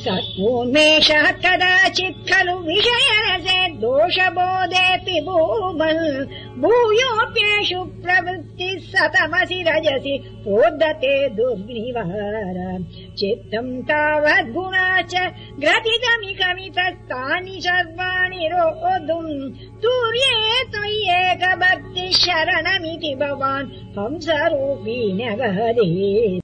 ओमेषः कदाचित् खलु विषयरसे दोषबोधेऽपि भूमन् भूयोऽप्येषु प्रवृत्तिः सतमसि रजसि रोदते दुर्निवार। चित्तम् तावद्गुणा च ग्रथितमिकमितस्तानि सर्वाणि रोद्धुम् तूर्ये त्वय्येकभक्तिः शरणमिति भवान् हंसरूपी न्यगहरे